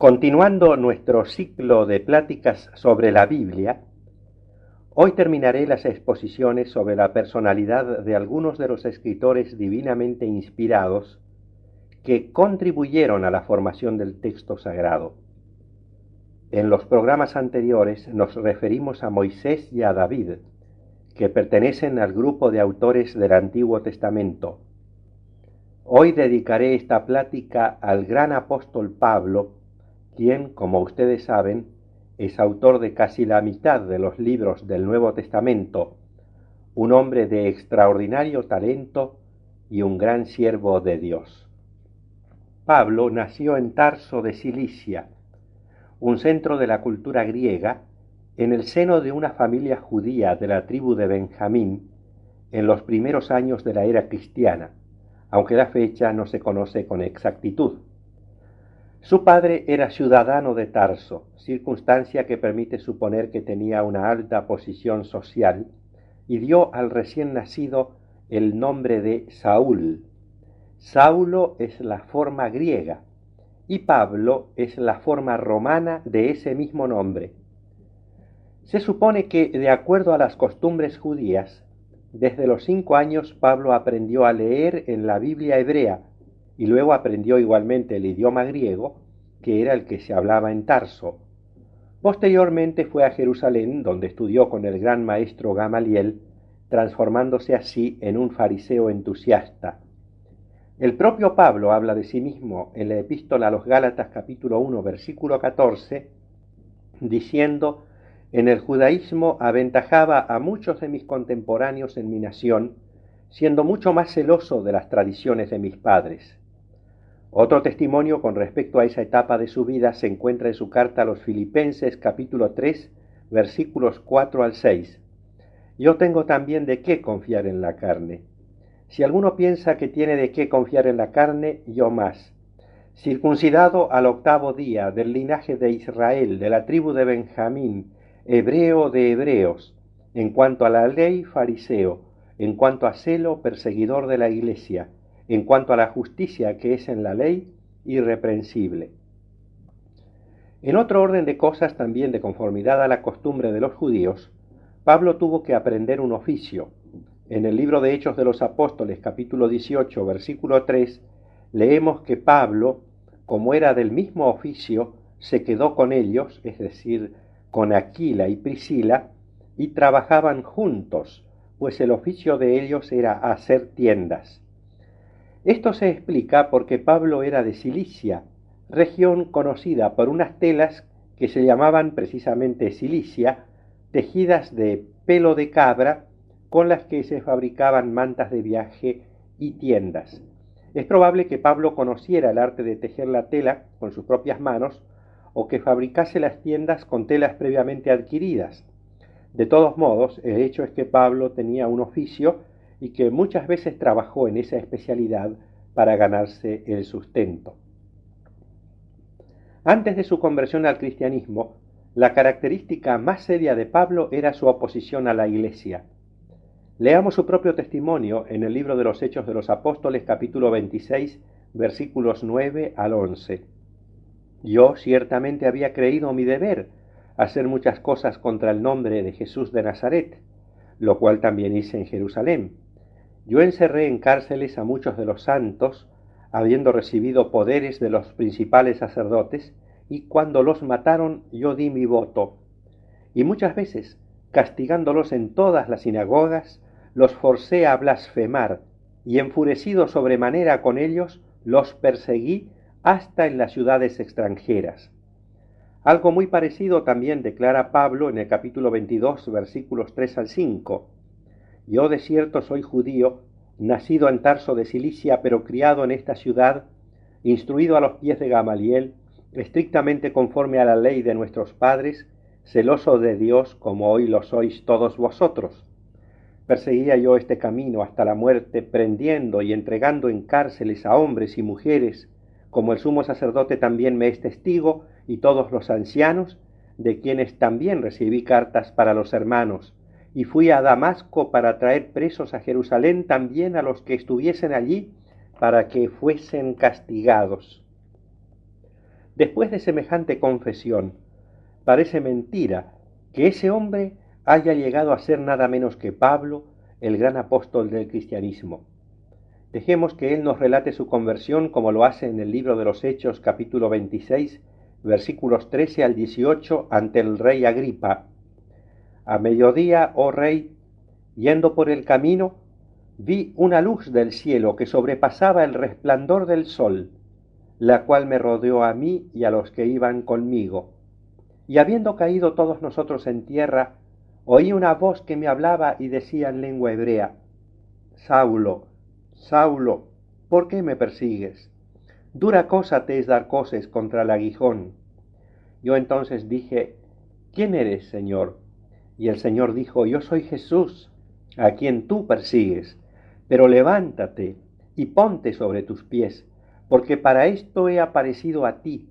Continuando nuestro ciclo de pláticas sobre la Biblia, hoy terminaré las exposiciones sobre la personalidad de algunos de los escritores divinamente inspirados que contribuyeron a la formación del texto sagrado. En los programas anteriores nos referimos a Moisés y a David, que pertenecen al grupo de autores del Antiguo Testamento. Hoy dedicaré esta plática al gran apóstol Pablo, quien, como ustedes saben, es autor de casi la mitad de los libros del Nuevo Testamento, un hombre de extraordinario talento y un gran siervo de Dios. Pablo nació en Tarso de Cilicia, un centro de la cultura griega, en el seno de una familia judía de la tribu de Benjamín en los primeros años de la era cristiana, aunque la fecha no se conoce con exactitud. Su padre era ciudadano de Tarso, circunstancia que permite suponer que tenía una alta posición social, y dio al recién nacido el nombre de Saúl. Saulo es la forma griega y Pablo es la forma romana de ese mismo nombre. Se supone que, de acuerdo a las costumbres judías, desde los cinco años Pablo aprendió a leer en la Biblia hebrea, y luego aprendió igualmente el idioma griego, que era el que se hablaba en Tarso. Posteriormente fue a Jerusalén, donde estudió con el gran maestro Gamaliel, transformándose así en un fariseo entusiasta. El propio Pablo habla de sí mismo en la epístola a los Gálatas capítulo 1 versículo 14, diciendo, en el judaísmo aventajaba a muchos de mis contemporáneos en mi nación, siendo mucho más celoso de las tradiciones de mis padres. Otro testimonio con respecto a esa etapa de su vida se encuentra en su carta a los Filipenses capítulo 3 versículos 4 al 6. Yo tengo también de qué confiar en la carne. Si alguno piensa que tiene de qué confiar en la carne, yo más. Circuncidado al octavo día del linaje de Israel, de la tribu de Benjamín, hebreo de hebreos, en cuanto a la ley fariseo, en cuanto a celo perseguidor de la iglesia, en cuanto a la justicia que es en la ley, irreprensible. En otro orden de cosas, también de conformidad a la costumbre de los judíos, Pablo tuvo que aprender un oficio. En el libro de Hechos de los Apóstoles, capítulo 18, versículo 3, leemos que Pablo, como era del mismo oficio, se quedó con ellos, es decir, con Aquila y Priscila, y trabajaban juntos, pues el oficio de ellos era hacer tiendas. Esto se explica porque Pablo era de Cilicia, región conocida por unas telas que se llamaban precisamente Cilicia, tejidas de pelo de cabra, con las que se fabricaban mantas de viaje y tiendas. Es probable que Pablo conociera el arte de tejer la tela con sus propias manos o que fabricase las tiendas con telas previamente adquiridas. De todos modos, el hecho es que Pablo tenía un oficio y que muchas veces trabajó en esa especialidad para ganarse el sustento. Antes de su conversión al cristianismo, la característica más seria de Pablo era su oposición a la Iglesia. Leamos su propio testimonio en el libro de los Hechos de los Apóstoles capítulo 26 versículos 9 al 11. Yo ciertamente había creído mi deber hacer muchas cosas contra el nombre de Jesús de Nazaret, lo cual también hice en Jerusalén yo encerré en cárceles a muchos de los santos, habiendo recibido poderes de los principales sacerdotes, y cuando los mataron yo di mi voto. Y muchas veces, castigándolos en todas las sinagogas, los forcé a blasfemar, y enfurecido sobremanera con ellos, los perseguí hasta en las ciudades extranjeras. Algo muy parecido también declara Pablo en el capítulo 22, versículos 3 al 5. Yo de cierto soy judío, nacido en Tarso de Cilicia, pero criado en esta ciudad, instruido a los pies de Gamaliel, estrictamente conforme a la ley de nuestros padres, celoso de Dios como hoy lo sois todos vosotros. Perseguía yo este camino hasta la muerte, prendiendo y entregando en cárceles a hombres y mujeres, como el sumo sacerdote también me es testigo, y todos los ancianos, de quienes también recibí cartas para los hermanos, y fui a Damasco para traer presos a Jerusalén también a los que estuviesen allí, para que fuesen castigados. Después de semejante confesión, parece mentira que ese hombre haya llegado a ser nada menos que Pablo, el gran apóstol del cristianismo. Dejemos que él nos relate su conversión como lo hace en el libro de los Hechos capítulo 26, versículos 13 al 18 ante el rey Agripa. A mediodía, oh rey, yendo por el camino, vi una luz del cielo que sobrepasaba el resplandor del sol la cual me rodeó a mí y a los que iban conmigo. Y habiendo caído todos nosotros en tierra, oí una voz que me hablaba y decía en lengua hebrea, Saulo, Saulo, ¿por qué me persigues? Dura cosa te es dar cosas contra el aguijón. Yo entonces dije, ¿quién eres, Señor? Y el Señor dijo, yo soy Jesús, a quien tú persigues, pero levántate y ponte sobre tus pies porque para esto he aparecido a ti,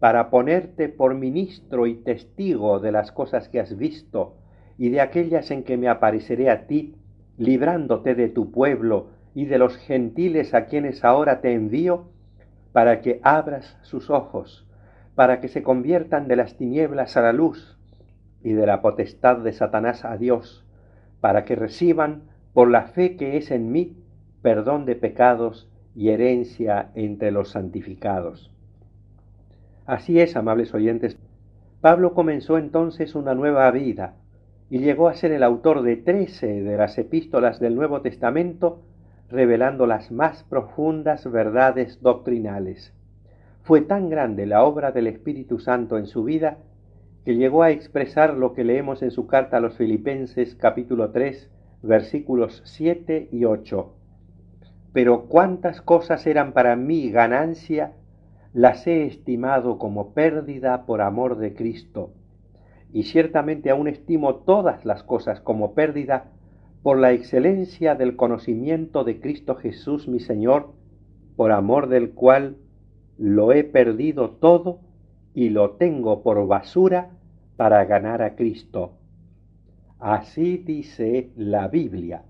para ponerte por ministro y testigo de las cosas que has visto y de aquellas en que me apareceré a ti, librándote de tu pueblo y de los gentiles a quienes ahora te envío, para que abras sus ojos, para que se conviertan de las tinieblas a la luz y de la potestad de Satanás a Dios, para que reciban, por la fe que es en mí, perdón de pecados y herencia entre los santificados. Así es, amables oyentes, Pablo comenzó entonces una nueva vida y llegó a ser el autor de trece de las epístolas del Nuevo Testamento, revelando las más profundas verdades doctrinales. Fue tan grande la obra del Espíritu Santo en su vida que llegó a expresar lo que leemos en su carta a los Filipenses capítulo 3 versículos 7 y 8 pero cuántas cosas eran para mí ganancia, las he estimado como pérdida por amor de Cristo. Y ciertamente aún estimo todas las cosas como pérdida por la excelencia del conocimiento de Cristo Jesús mi Señor, por amor del cual lo he perdido todo y lo tengo por basura para ganar a Cristo. Así dice la Biblia.